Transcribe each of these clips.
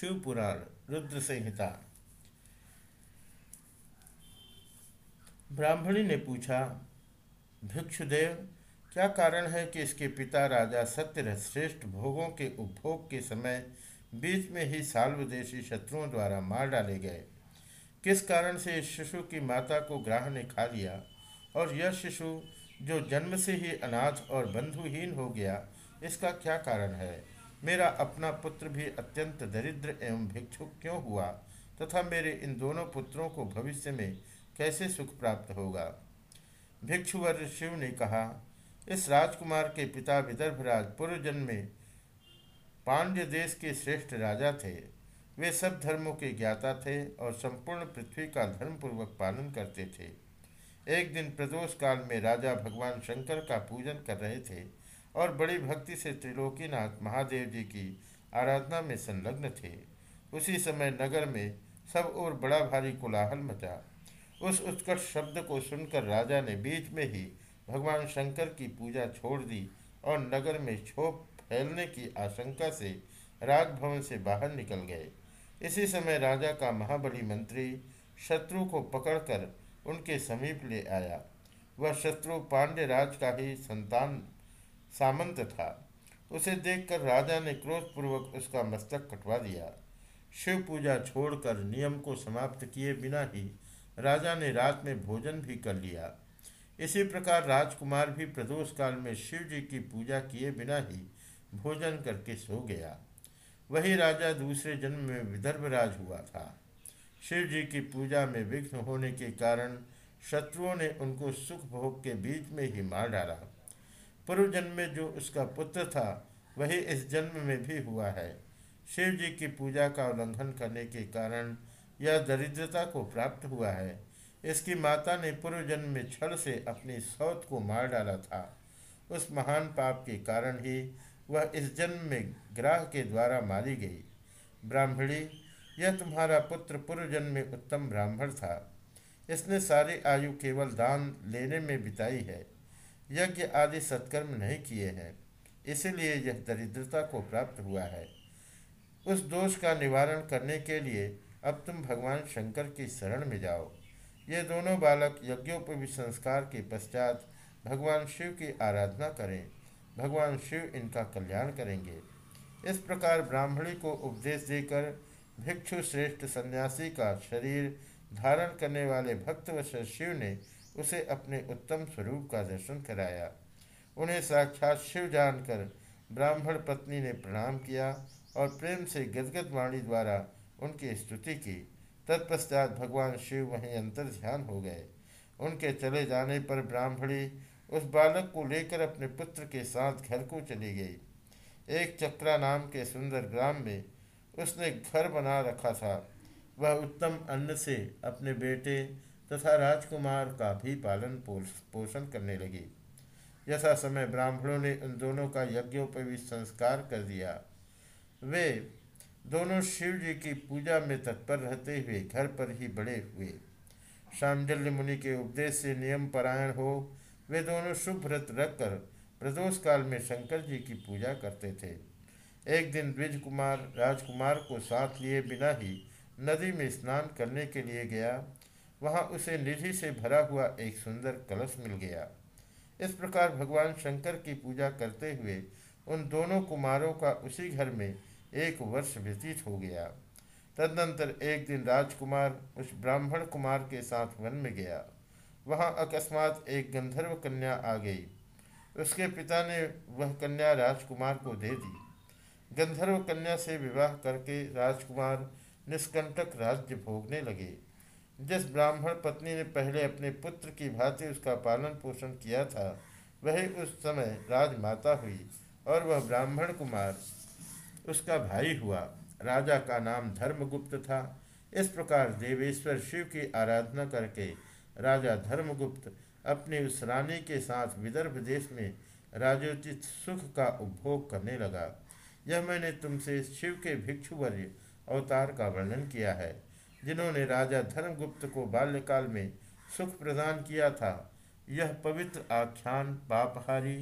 शिव पुराण रुद्र संहिता ब्राह्मणी ने पूछा, भिक्षुदेव, क्या कारण है कि इसके पिता राजा सत्य श्रेष्ठ भोगों के उपभोग के समय बीच में ही साल्वदेशी शत्रुओं द्वारा मार डाले गए? किस कारण से इस शिशु की माता को ग्राह ने खा लिया? और यह शिशु, जो जन्म से ही अनाथ और बंधुहीन हो गया, इसका क्या कारण है? मेरा अपना पुत्र भी अत्यंत दरिद्र एवं भिक्षुक क्यों हुआ तथा मेरे इन दोनों पुत्रों को भविष्य में कैसे सुख प्राप्त होगा? भिक्षुवर शिव ने कहा, इस राजकुमार के पिता विदर्भराज पूर्व जन्म में पांड्य देश के श्रेष्ठ राजा थे। वे सब धर्मों के ज्ञाता थे और संपूर्ण पृथ्वी का धर्मपूर्वक पालन करते थे। एक दिन प्रदोष काल में राजा भगवान शंकर का पूजन कर रहे थे। और बड़ी भक्ति से त्रिलोकीनाथ महादेव जी की आराधना में संलग्न थे। उसी समय नगर में सब और बड़ा भारी कोलाहल मचा। उस उत्कट शब्द को सुनकर राजा ने बीच में ही भगवान शंकर की पूजा छोड़ दी और नगर में क्षोभ फैलने की आशंका से राजभवन से बाहर निकल गए। इसी समय राजा का महाबली मंत्री शत्रु को पकड़कर उनके समीप ले आया। वह शत्रु पांड्य राज का ही संतान सामंत था। उसे देखकर राजा ने क्रोधपूर्वक उसका मस्तक कटवा दिया। शिव पूजा छोड़कर नियम को समाप्त किए बिना ही राजा ने रात में भोजन भी कर लिया। इसी प्रकार राजकुमार भी प्रदोष काल में शिव जी की पूजा किए बिना ही भोजन करके सो गया। वही राजा दूसरे जन्म में विदर्भराज हुआ था। शिव जी की पूजा में विघ्न होने के कारण शत्रुओं ने उनको सुख भोग के बीच में ही मार डाला। पूर्व जन्म में जो उसका पुत्र था, वही इस जन्म में भी हुआ है। शिव जी की पूजा का उल्लंघन करने के कारण यह दरिद्रता को प्राप्त हुआ है। इसकी माता ने पूर्व जन्म में छल से अपनी सौत को मार डाला था। उस महान पाप के कारण ही वह इस जन्म में ग्राह के द्वारा मारी गई। ब्राह्मणी, यह तुम्हारा पुत्र पूर्व जन्म में उत्तम ब्राह्मण था। इसने सारी आयु केवल दान लेने में बिताई है। यज्ञ आदि सत्कर्म नहीं किए हैं, इसीलिए यह दरिद्रता को प्राप्त हुआ है। उस दोष का निवारण करने के लिए अब तुम भगवान शंकर की शरण में जाओ। ये दोनों बालक यज्ञोपवी संस्कार के पश्चात भगवान शिव की आराधना करें। भगवान शिव इनका कल्याण करेंगे। इस प्रकार ब्राह्मणी को उपदेश देकर भिक्षु श्रेष्ठ सन्यासी का शरीर धारण करने वाले भक्तवश शिव ने उसे अपने उत्तम स्वरूप का दर्शन कराया। उन्हें साक्षात शिव जानकर ब्राह्मण पत्नी ने प्रणाम किया और प्रेम से गदगद वाणी द्वारा उनकी स्तुति की। तत्पश्चात भगवान शिव वहीं अंतर ध्यान हो गए। उनके चले जाने पर ब्राह्मणी उस बालक को लेकर अपने पुत्र के साथ घर को चली गई। एक चक्रा नाम के सुंदर ग्राम में उसने घर बना रखा था। वह उत्तम अन्न से अपने बेटे तथा राजकुमार का भी पालन पोषण करने लगी। यथा समय ब्राह्मणों ने उन दोनों का यज्ञोपवीत संस्कार कर दिया। वे दोनों शिव जी की पूजा में तत्पर रहते हुए घर पर ही बड़े हुए। शांडल्य मुनि के उपदेश से नियम परायण हो, वे दोनों शुभ व्रत रखकर प्रदोष काल में शंकर जी की पूजा करते थे। एक दिन द्विज कुमार राजकुमार को साथ लिए बिना ही नदी में स्नान करने के लिए गया। वहाँ उसे निधि से भरा हुआ एक सुंदर कलश मिल गया। इस प्रकार भगवान शंकर की पूजा करते हुए उन दोनों कुमारों का उसी घर में एक वर्ष व्यतीत हो गया। तदनंतर एक दिन राजकुमार उस ब्राह्मण कुमार के साथ वन में गया। वहाँ अकस्मात एक गंधर्व कन्या आ गई। उसके पिता ने वह कन्या राजकुमार को दे दी। गंधर्व कन्या से विवाह करके राजकुमार निष्कंटक राज्य भोगने लगे। जिस ब्राह्मण पत्नी ने पहले अपने पुत्र की भांति उसका पालन पोषण किया था, वही उस समय राजमाता हुई और वह ब्राह्मण कुमार उसका भाई हुआ। राजा का नाम धर्मगुप्त था। इस प्रकार देवेश्वर शिव की आराधना करके राजा धर्मगुप्त अपनी उस रानी के साथ विदर्भ देश में राजोचित सुख का उपभोग करने लगा। यह मैंने तुमसे शिव के भिक्षुवर्य अवतार का वर्णन किया है। जिन्होंने राजा धर्मगुप्त को बाल्यकाल में सुख प्रदान किया था, यह पवित्र आख्यान, पापहारी,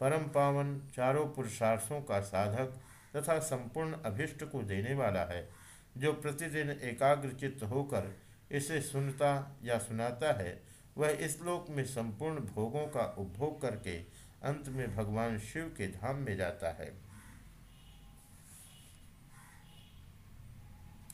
परम पावन, चारों पुरुषार्थों का साधक तथा संपूर्ण अभिष्ट को देने वाला है, जो प्रतिदिन एकाग्रचित्त होकर इसे सुनता या सुनाता है, वह इस लोक में संपूर्ण भोगों का उपभोग करके अंत में भगवान शिव के धाम में जाता है।